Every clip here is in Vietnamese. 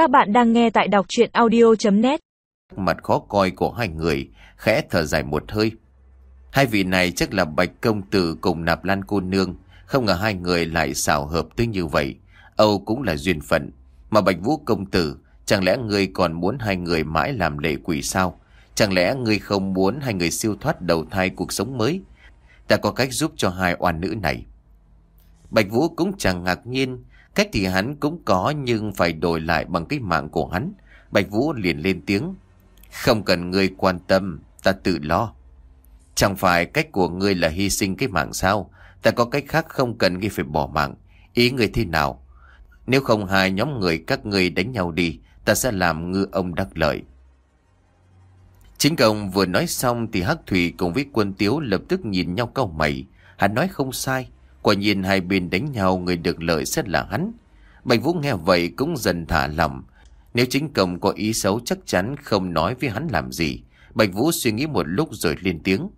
Các bạn đang nghe tại đọc chuyện audio.net Mặt khó coi của hai người, khẽ thở dài một hơi. Hai vị này chắc là Bạch Công Tử cùng Nạp Lan Cô Nương, không ngờ hai người lại xảo hợp tới như vậy. Âu cũng là duyên phận. Mà Bạch Vũ Công Tử, chẳng lẽ ngươi còn muốn hai người mãi làm lệ quỷ sao? Chẳng lẽ ngươi không muốn hai người siêu thoát đầu thai cuộc sống mới? Ta có cách giúp cho hai oan nữ này. Bạch Vũ cũng chẳng ngạc nhiên, cách thì hắn cũng có nhưng phải đổi lại bằng cái mạng của hắn. Bạch Vũ liền lên tiếng. Không cần ngươi quan tâm, ta tự lo. Chẳng phải cách của ngươi là hy sinh cái mạng sao? Ta có cách khác không cần ngươi phải bỏ mạng. Ý ngươi thế nào? Nếu không hai nhóm người các ngươi đánh nhau đi, ta sẽ làm ngư ông đắc lợi. Chính công vừa nói xong thì Hắc Thủy cùng với quân tiếu lập tức nhìn nhau cau mày. Hắn nói không sai. Quả nhiên hai bên đánh nhau người được lợi rất là hắn. Bạch Vũ nghe vậy cũng dần thả lòng. Nếu chính công có ý xấu chắc chắn không nói với hắn làm gì. Bạch Vũ suy nghĩ một lúc rồi lên tiếng.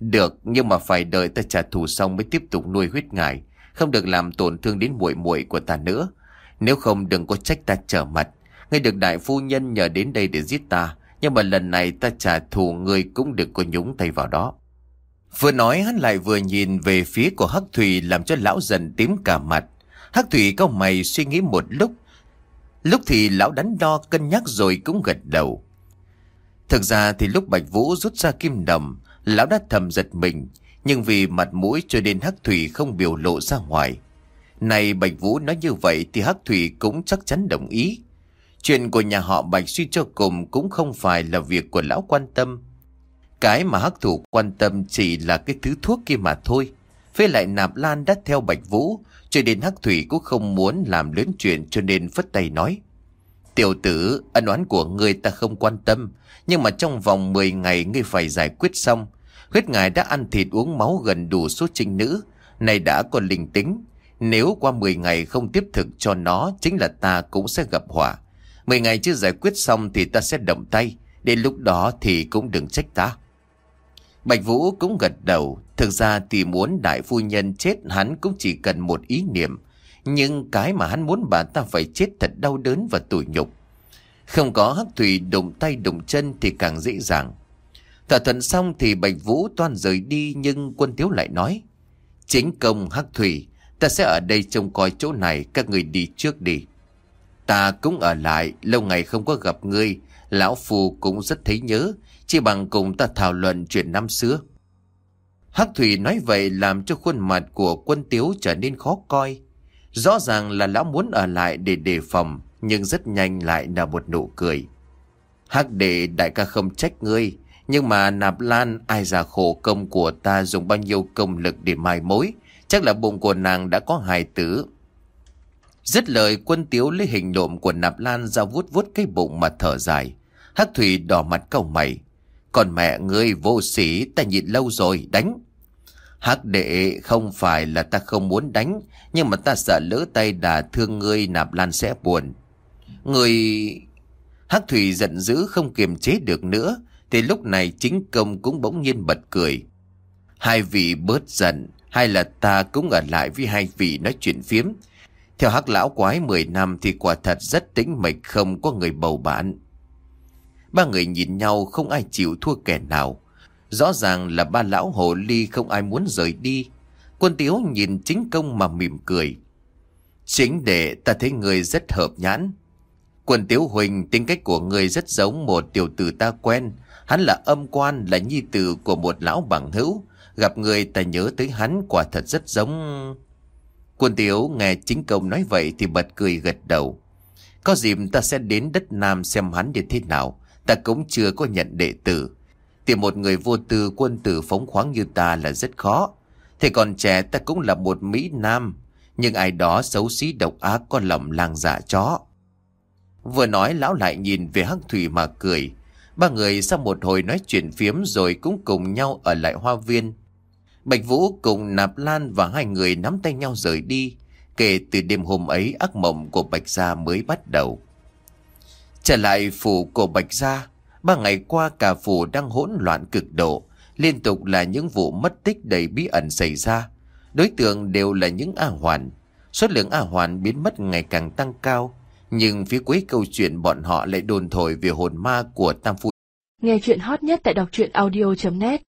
Được, nhưng mà phải đợi ta trả thù xong mới tiếp tục nuôi huyết ngải. Không được làm tổn thương đến muội muội của ta nữa. Nếu không đừng có trách ta trở mặt. Ngươi được đại phu nhân nhờ đến đây để giết ta. Nhưng mà lần này ta trả thù ngươi cũng đừng có nhúng tay vào đó. Vừa nói hắn lại vừa nhìn về phía của Hắc Thủy làm cho lão dần tím cả mặt. Hắc Thủy cao mày suy nghĩ một lúc. Lúc thì lão đắn đo cân nhắc rồi cũng gật đầu. Thực ra thì lúc Bạch Vũ rút ra kim đầm, lão đã thầm giật mình. Nhưng vì mặt mũi cho nên Hắc Thủy không biểu lộ ra ngoài. Này Bạch Vũ nói như vậy thì Hắc Thủy cũng chắc chắn đồng ý. Chuyện của nhà họ Bạch suy cho cùng cũng không phải là việc của lão quan tâm. Cái mà hắc thủ quan tâm chỉ là cái thứ thuốc kia mà thôi. Với lại nạp lan đã theo Bạch Vũ, cho nên hắc thủy cũng không muốn làm lớn chuyện cho nên phất tay nói. Tiểu tử, ân oán của ngươi ta không quan tâm, nhưng mà trong vòng 10 ngày ngươi phải giải quyết xong. Huyết ngài đã ăn thịt uống máu gần đủ số trinh nữ, này đã còn linh tính. Nếu qua 10 ngày không tiếp thực cho nó, chính là ta cũng sẽ gặp họa. 10 ngày chưa giải quyết xong thì ta sẽ động tay, đến lúc đó thì cũng đừng trách ta. Bạch Vũ cũng gật đầu, thực ra thì muốn đại phu nhân chết hắn cũng chỉ cần một ý niệm. Nhưng cái mà hắn muốn bà ta phải chết thật đau đớn và tủi nhục. Không có hắc thủy đụng tay đụng chân thì càng dễ dàng. Thỏa thuận xong thì Bạch Vũ toan rời đi nhưng quân thiếu lại nói. Chính công hắc thủy, ta sẽ ở đây trông coi chỗ này, các người đi trước đi. Ta cũng ở lại, lâu ngày không có gặp ngươi, lão phù cũng rất thấy nhớ, chỉ bằng cùng ta thảo luận chuyện năm xưa. Hắc Thủy nói vậy làm cho khuôn mặt của quân tiếu trở nên khó coi. Rõ ràng là lão muốn ở lại để đề phòng, nhưng rất nhanh lại là một nụ cười. Hắc đệ đại ca không trách ngươi, nhưng mà nạp lan ai già khổ công của ta dùng bao nhiêu công lực để mai mối, chắc là bụng của nàng đã có hài tử. Dứt lời quân tiếu lấy hình nộm của nạp lan ra vuốt vuốt cái bụng mà thở dài. Hắc Thủy đỏ mặt cầu mày. Còn mẹ ngươi vô sĩ ta nhịn lâu rồi, đánh. Hắc đệ, không phải là ta không muốn đánh, Nhưng mà ta sợ lỡ tay đà thương ngươi, nạp lan sẽ buồn. Người... Hắc Thủy giận dữ không kiềm chế được nữa, Thì lúc này chính công cũng bỗng nhiên bật cười. Hai vị bớt giận, Hay là ta cũng ở lại với hai vị nói chuyện phiếm. Theo hắc lão quái 10 năm thì quả thật rất tĩnh mịch, không có người bầu bạn. Ba người nhìn nhau không ai chịu thua kẻ nào. Rõ ràng là ba lão hồ ly không ai muốn rời đi. Quân tiếu nhìn chính công mà mỉm cười. Chính để ta thấy người rất hợp nhãn. Quân tiếu huỳnh tính cách của người rất giống một tiểu tử ta quen. Hắn là âm quan, là nhi tử của một lão bằng hữu. Gặp người ta nhớ tới hắn quả thật rất giống... Quân tiếu nghe chính công nói vậy thì bật cười gật đầu. Có dịp ta sẽ đến đất Nam xem hắn như thế nào. Ta cũng chưa có nhận đệ tử. Tìm một người vô tư quân tử phóng khoáng như ta là rất khó. Thế còn trẻ ta cũng là một Mỹ Nam. Nhưng ai đó xấu xí độc ác có lòng lang dạ chó. Vừa nói lão lại nhìn về Hắc Thủy mà cười. Ba người sau một hồi nói chuyện phiếm rồi cũng cùng nhau ở lại hoa viên. Bạch Vũ cùng Nạp Lan và hai người nắm tay nhau rời đi. Kể từ đêm hôm ấy, ác mộng của Bạch Gia mới bắt đầu. Trở lại phủ của Bạch Gia, ba ngày qua cả phủ đang hỗn loạn cực độ, liên tục là những vụ mất tích đầy bí ẩn xảy ra. Đối tượng đều là những A Hoàn. Số lượng A Hoàn biến mất ngày càng tăng cao. Nhưng phía cuối câu chuyện bọn họ lại đồn thổi về hồn ma của Tam Phu. Nghe chuyện hot nhất tại đọc truyện audio.net